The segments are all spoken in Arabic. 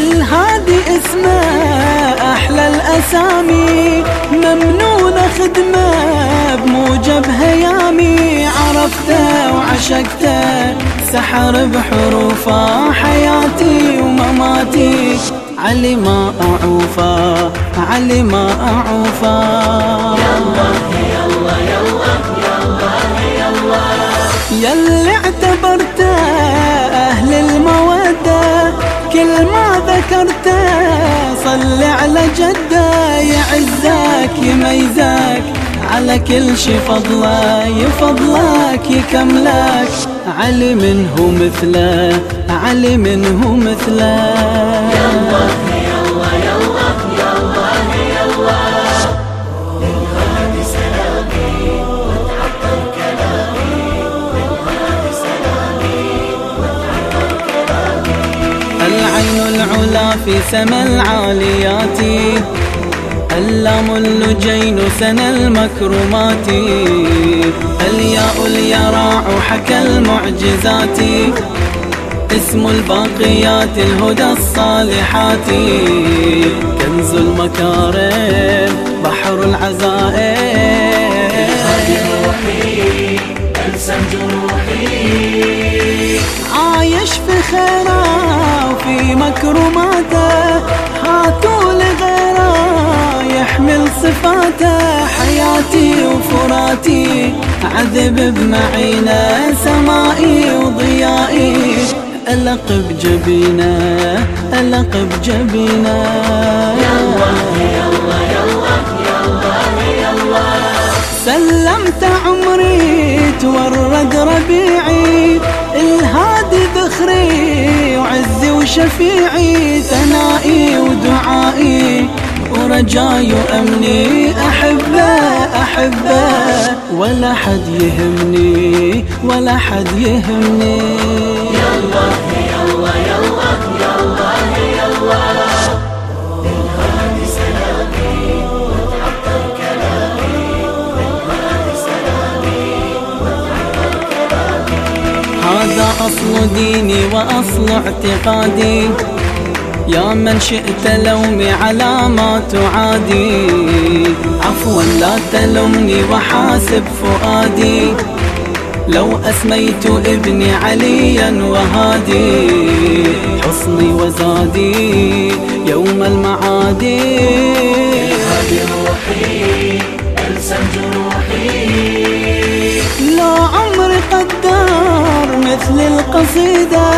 اسمه أحلى الأسامي ممنون خدمة بموجب هيامي. عرفته وعشقته سحر بحروفه حياتي ومماتي. علي ما أعوفه علي ما أعوفه. يلا يلا يلا يلا يلا. يلي اعتبرته أهل المودة كل ما ذكرته صل على جدة يعزك يميزك على كل شي فضله يفضلك يكملك علي منه مثله علي منه مثله. العين العلا في سما العاليات. اللام اللجين سنى المكرمات. الياء اليراع حكى المعجزات. اسم الباقيات الهدى الصالحات. كنز المكارم بحر العزائم. روحي ألسم جروحي. عايش في خيره مكرماته هاتوا لغيره يحمل صفاته حياتي وفراتي عذب بمعينه سمائي وضيائي. ألق بجبينه ألق بجبينه يلا يلا يلا يلا يلا سلمت عمري تورد ربيعي. وعزي وشفيعي ثنائي ودعائي. ورجاي وأمني أحبة أحبة. ولا حد يهمني ولا حد يهمني. يلا يلا يلا يلا هذا أصل ديني وأصل اعتقادي. يا من شئت لومي على ما تعادي. عفوا لا تلمني وحاسب فؤادي. لو أسميت ابني عليا وهادي. حصني وزادي يوم المعادي. قدر مثل القصيدة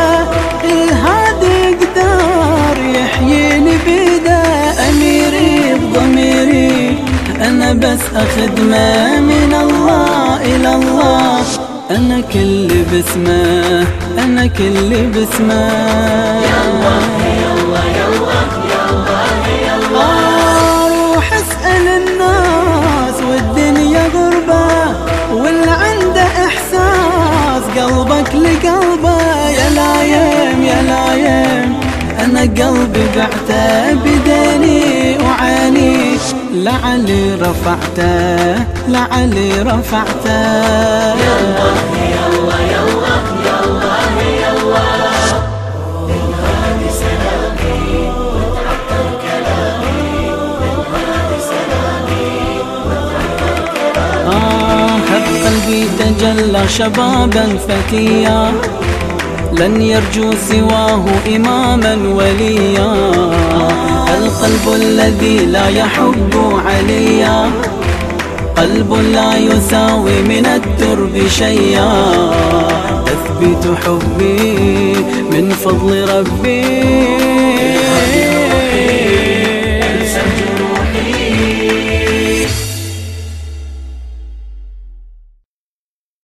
الهادي يقدر يحييني بيده. أميري بضميري أنا بس أخدمه من الله إلى الله. أنا كل باسمه أنا كل باسمه. يلا يلا يلا قلبي بعته بديني وعيني لعلي رفعته لعلي رفعته. يلا يلا يلا يلا كلامي كلامي آه قلبي تجلى شبابا فتيا لن يرجو سواه إماما وليا. القلب الذي لا يحب عليا. قلب لا يساوي من الترب شيئا. تثبت حبي من فضل ربي.